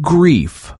grief.